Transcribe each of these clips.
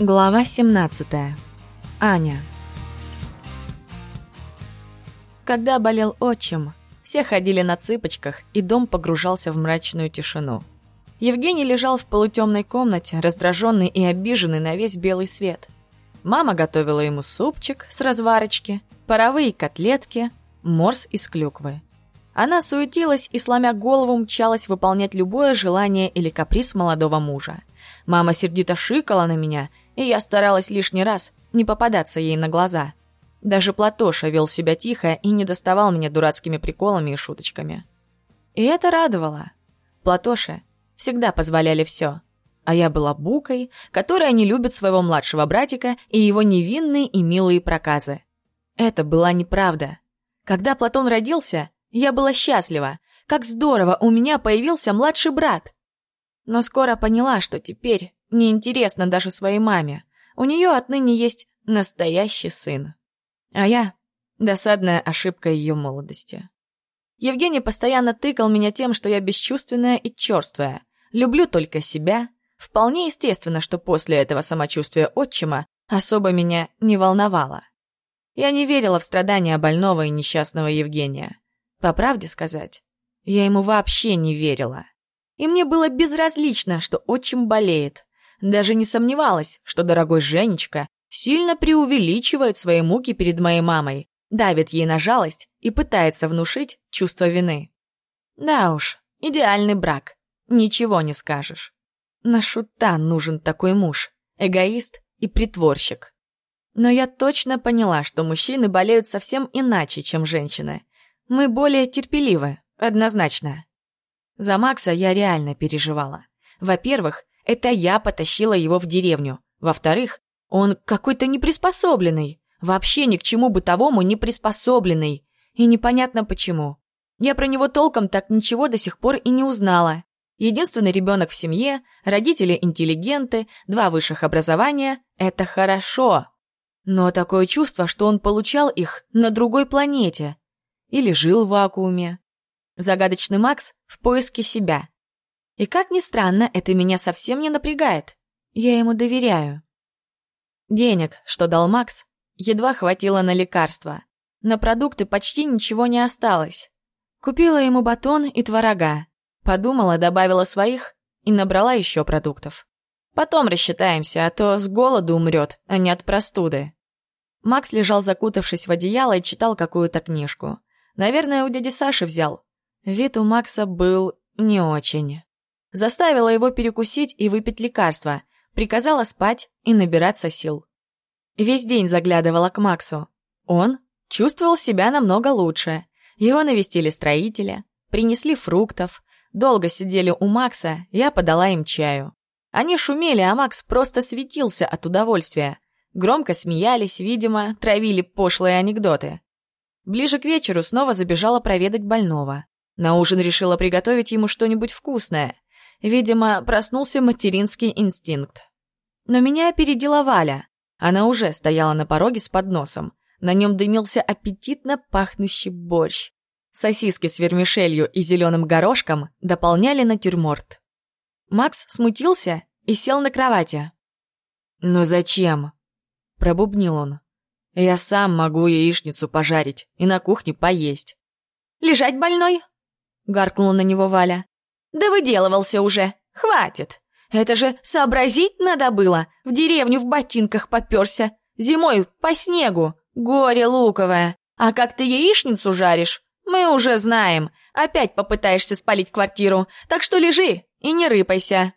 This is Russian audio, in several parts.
Глава 17. Аня. Когда болел отчим, все ходили на цыпочках, и дом погружался в мрачную тишину. Евгений лежал в полутемной комнате, раздраженный и обиженный на весь белый свет. Мама готовила ему супчик с разварочки, паровые котлетки, морс из клюквы. Она суетилась и, сломя голову, мчалась выполнять любое желание или каприз молодого мужа. Мама сердито шикала на меня – и я старалась лишний раз не попадаться ей на глаза. Даже Платоша вел себя тихо и не доставал меня дурацкими приколами и шуточками. И это радовало. Платоше всегда позволяли все. А я была букой, которая не любит своего младшего братика и его невинные и милые проказы. Это была неправда. Когда Платон родился, я была счастлива. Как здорово, у меня появился младший брат. Но скоро поняла, что теперь неинтересно даже своей маме. У нее отныне есть настоящий сын. А я — досадная ошибка ее молодости. Евгений постоянно тыкал меня тем, что я бесчувственная и черствая, люблю только себя. Вполне естественно, что после этого самочувствия отчима особо меня не волновало. Я не верила в страдания больного и несчастного Евгения. По правде сказать, я ему вообще не верила. И мне было безразлично, что отчим болеет. Даже не сомневалась, что дорогой Женечка сильно преувеличивает свои муки перед моей мамой, давит ей на жалость и пытается внушить чувство вины. Да уж, идеальный брак. Ничего не скажешь. На шута нужен такой муж, эгоист и притворщик. Но я точно поняла, что мужчины болеют совсем иначе, чем женщины. Мы более терпеливы, однозначно. За Макса я реально переживала. Во-первых, это я потащила его в деревню. Во-вторых, он какой-то неприспособленный. Вообще ни к чему бытовому не приспособленный. И непонятно почему. Я про него толком так ничего до сих пор и не узнала. Единственный ребенок в семье, родители интеллигенты, два высших образования – это хорошо. Но такое чувство, что он получал их на другой планете. Или жил в вакууме. Загадочный Макс в поиске себя. И как ни странно, это меня совсем не напрягает. Я ему доверяю. Денег, что дал Макс, едва хватило на лекарства. На продукты почти ничего не осталось. Купила ему батон и творога. Подумала, добавила своих и набрала еще продуктов. Потом рассчитаемся, а то с голоду умрет, а не от простуды. Макс лежал закутавшись в одеяло и читал какую-то книжку. Наверное, у дяди Саши взял. Вид у Макса был не очень. Заставила его перекусить и выпить лекарства, приказала спать и набираться сил. Весь день заглядывала к Максу. Он чувствовал себя намного лучше. Его навестили строители, принесли фруктов, долго сидели у Макса, я подала им чаю. Они шумели, а Макс просто светился от удовольствия. Громко смеялись, видимо, травили пошлые анекдоты. Ближе к вечеру снова забежала проведать больного. На ужин решила приготовить ему что-нибудь вкусное. Видимо, проснулся материнский инстинкт. Но меня опередила Валя. Она уже стояла на пороге с подносом. На нем дымился аппетитно пахнущий борщ. Сосиски с вермишелью и зеленым горошком дополняли натюрморт. Макс смутился и сел на кровати. «Но зачем?» – пробубнил он. «Я сам могу яичницу пожарить и на кухне поесть». «Лежать больной?» – гаркнула на него Валя. Да выделывался уже. Хватит. Это же сообразить надо было. В деревню в ботинках попёрся. Зимой по снегу. Горе луковое. А как ты яичницу жаришь, мы уже знаем. Опять попытаешься спалить квартиру. Так что лежи и не рыпайся.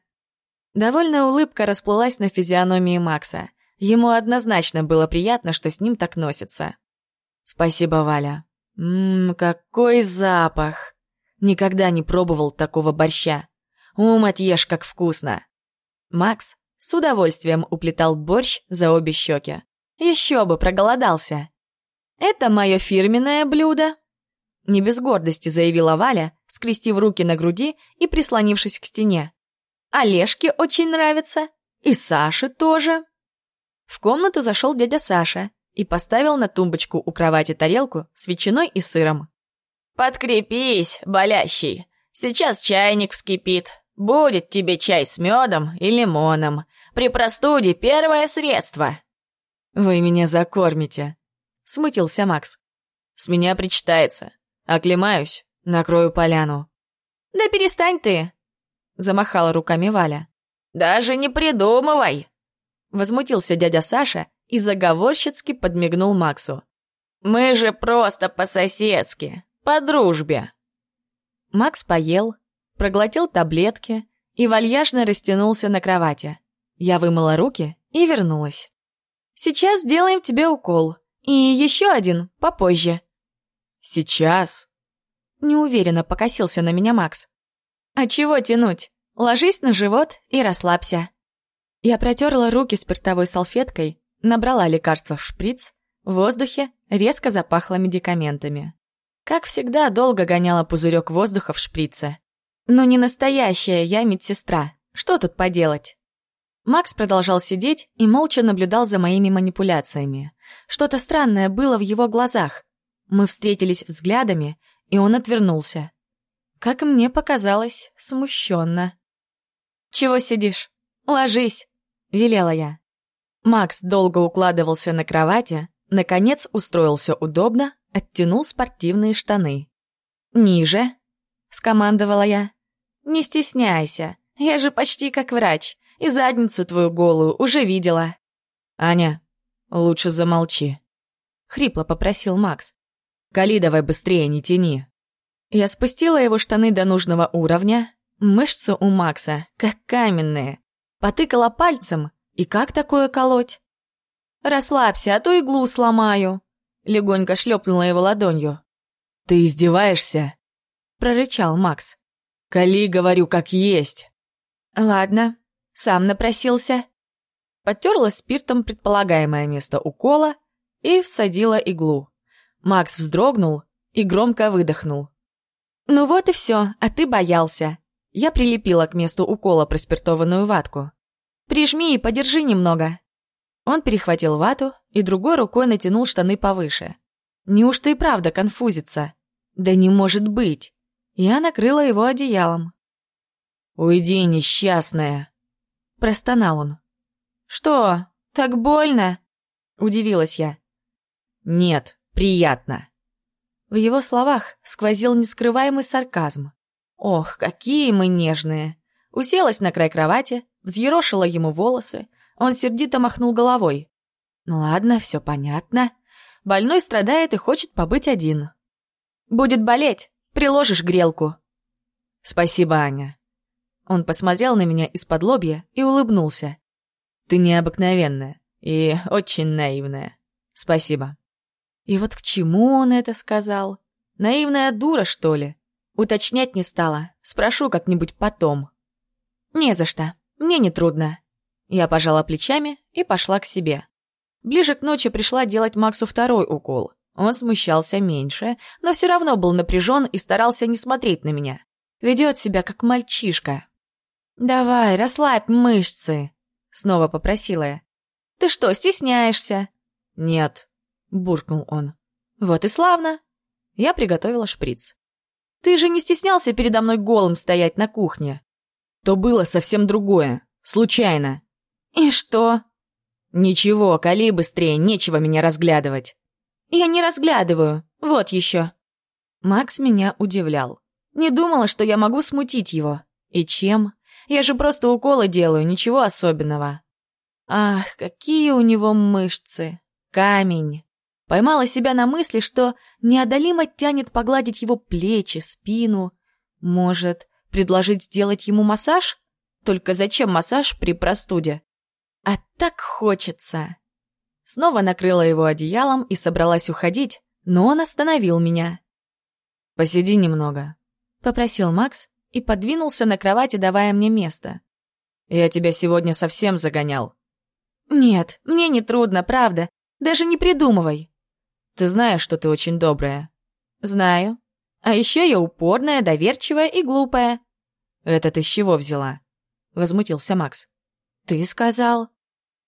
Довольная улыбка расплылась на физиономии Макса. Ему однозначно было приятно, что с ним так носится. «Спасибо, Валя. Ммм, какой запах!» Никогда не пробовал такого борща. Умать ешь, как вкусно. Макс с удовольствием уплетал борщ за обе щеки. Еще бы, проголодался. Это мое фирменное блюдо. Не без гордости заявила Валя, скрестив руки на груди и прислонившись к стене. Олежке очень нравится. И Саше тоже. В комнату зашел дядя Саша и поставил на тумбочку у кровати тарелку с ветчиной и сыром. «Подкрепись, болящий. Сейчас чайник вскипит. Будет тебе чай с медом и лимоном. При простуде первое средство!» «Вы меня закормите», — смутился Макс. «С меня причитается. Оклемаюсь, накрою поляну». «Да перестань ты!» — замахала руками Валя. «Даже не придумывай!» Возмутился дядя Саша и заговорщицки подмигнул Максу. «Мы же просто по-соседски, по дружбе!» Макс поел, проглотил таблетки и вальяжно растянулся на кровати. Я вымыла руки и вернулась. «Сейчас сделаем тебе укол. И еще один попозже». «Сейчас?» Неуверенно покосился на меня Макс. «А чего тянуть? Ложись на живот и расслабься». Я протерла руки спиртовой салфеткой, набрала лекарство в шприц, в воздухе резко запахло медикаментами. Как всегда, долго гоняла пузырек воздуха в шприце. Но не настоящая я медсестра. Что тут поделать? Макс продолжал сидеть и молча наблюдал за моими манипуляциями. Что-то странное было в его глазах. Мы встретились взглядами, и он отвернулся. Как мне показалось, смущенно. «Чего сидишь? Ложись!» — велела я. Макс долго укладывался на кровати, наконец устроился удобно, оттянул спортивные штаны. «Ниже!» — скомандовала я. «Не стесняйся, я же почти как врач, и задницу твою голую уже видела». «Аня, лучше замолчи», — хрипло попросил Макс. «Кали давай быстрее, не тяни». Я спустила его штаны до нужного уровня, мышцы у Макса, как каменные, потыкала пальцем, и как такое колоть? «Расслабься, а то иглу сломаю», — легонько шлепнула его ладонью. «Ты издеваешься?» — прорычал Макс. «Кали, говорю, как есть». «Ладно, сам напросился». Подтерла спиртом предполагаемое место укола и всадила иглу. Макс вздрогнул и громко выдохнул. «Ну вот и все, а ты боялся». Я прилепила к месту укола проспиртованную ватку. «Прижми и подержи немного». Он перехватил вату и другой рукой натянул штаны повыше. Неужто и правда конфузится? Да не может быть. Я накрыла его одеялом. «Уйди, несчастная!» Простонал он. «Что, так больно?» Удивилась я. «Нет, приятно». В его словах сквозил нескрываемый сарказм. «Ох, какие мы нежные!» Уселась на край кровати, взъерошила ему волосы. Он сердито махнул головой. «Ну ладно, все понятно. Больной страдает и хочет побыть один. Будет болеть, приложишь грелку». «Спасибо, Аня». Он посмотрел на меня из-под лобья и улыбнулся. «Ты необыкновенная и очень наивная. Спасибо». И вот к чему он это сказал? Наивная дура, что ли? Уточнять не стала. Спрошу как-нибудь потом. Не за что. Мне не трудно. Я пожала плечами и пошла к себе. Ближе к ночи пришла делать Максу второй укол. Он смущался меньше, но все равно был напряжен и старался не смотреть на меня. Ведет себя как мальчишка. «Давай, расслабь мышцы», — снова попросила я. «Ты что, стесняешься?» «Нет», — буркнул он. «Вот и славно». Я приготовила шприц. «Ты же не стеснялся передо мной голым стоять на кухне?» «То было совсем другое. Случайно». «И что?» «Ничего, кали быстрее, нечего меня разглядывать». «Я не разглядываю. Вот еще». Макс меня удивлял. Не думала, что я могу смутить его. И чем? Я же просто уколы делаю, ничего особенного. Ах, какие у него мышцы. Камень. Поймала себя на мысли, что неодолимо тянет погладить его плечи, спину. Может, предложить сделать ему массаж? Только зачем массаж при простуде? А так хочется. Снова накрыла его одеялом и собралась уходить, но он остановил меня. «Посиди немного», — попросил Макс и подвинулся на кровати, давая мне место. «Я тебя сегодня совсем загонял». «Нет, мне не трудно, правда. Даже не придумывай». «Ты знаешь, что ты очень добрая». «Знаю. А еще я упорная, доверчивая и глупая». «Это ты с чего взяла?» — возмутился Макс. «Ты сказал».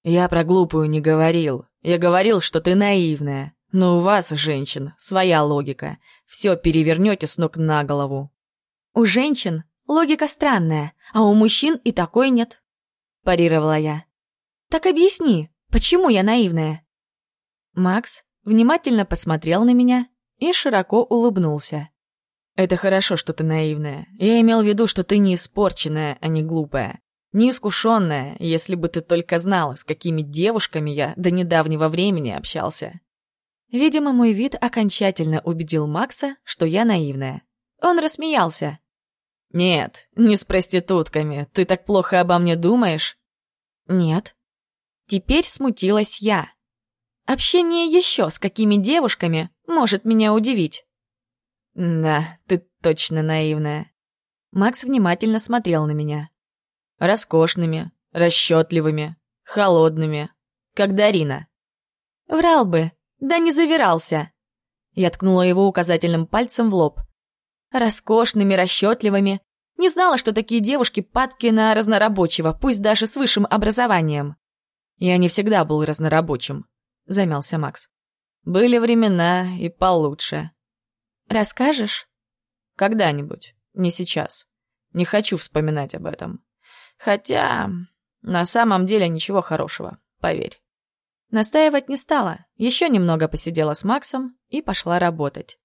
«Я про глупую не говорил. Я говорил, что ты наивная. Но у вас, женщин, своя логика. Все перевернете с ног на голову». «У женщин логика странная, а у мужчин и такой нет», — парировала я. Так объясни, почему я наивная?» Макс внимательно посмотрел на меня и широко улыбнулся. «Это хорошо, что ты наивная. Я имел в виду, что ты не испорченная, а не глупая. Неискушенная, если бы ты только знала, с какими девушками я до недавнего времени общался». Видимо, мой вид окончательно убедил Макса, что я наивная. Он рассмеялся. «Нет, не с проститутками. Ты так плохо обо мне думаешь?» «Нет». Теперь смутилась я. Общение еще с какими девушками может меня удивить. Да, ты точно наивная. Макс внимательно смотрел на меня. Роскошными, расчетливыми, холодными, как Дарина. Врал бы, да не завирался. Я ткнула его указательным пальцем в лоб. Роскошными, расчетливыми. Не знала, что такие девушки падки на разнорабочего, пусть даже с высшим образованием. Я не всегда был разнорабочим, замялся Макс. Были времена и получше. Расскажешь? Когда-нибудь, не сейчас. Не хочу вспоминать об этом. Хотя, на самом деле ничего хорошего, поверь. Настаивать не стала, еще немного посидела с Максом и пошла работать.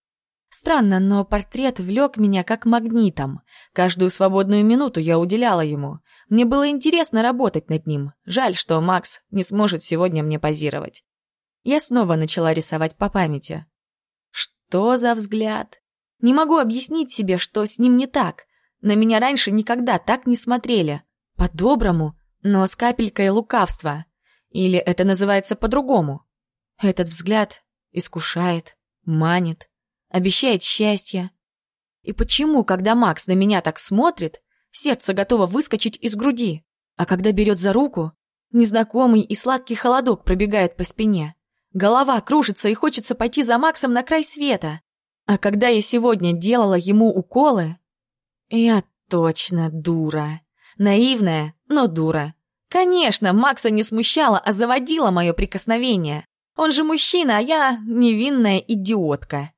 Странно, но портрет влек меня как магнитом. Каждую свободную минуту я уделяла ему. Мне было интересно работать над ним. Жаль, что Макс не сможет сегодня мне позировать. Я снова начала рисовать по памяти. Что за взгляд? Не могу объяснить себе, что с ним не так. На меня раньше никогда так не смотрели. По-доброму, но с капелькой лукавства. Или это называется по-другому. Этот взгляд искушает, манит, обещает счастье. И почему, когда Макс на меня так смотрит, сердце готово выскочить из груди, а когда берет за руку, незнакомый и сладкий холодок пробегает по спине? Голова кружится и хочется пойти за Максом на край света. А когда я сегодня делала ему уколы... Я точно дура. Наивная, но дура. Конечно, Макса не смущало, а заводило мое прикосновение. Он же мужчина, а я невинная идиотка.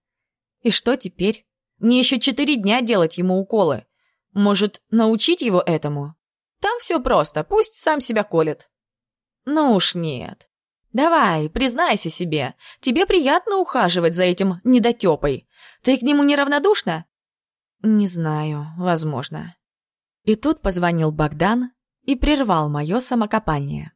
И что теперь? Мне еще четыре дня делать ему уколы. Может, научить его этому? Там все просто, пусть сам себя колет. Ну уж нет. «Давай, признайся себе. Тебе приятно ухаживать за этим недотёпой. Ты к нему неравнодушна?» «Не знаю, возможно». И тут позвонил Богдан и прервал мое самокопание.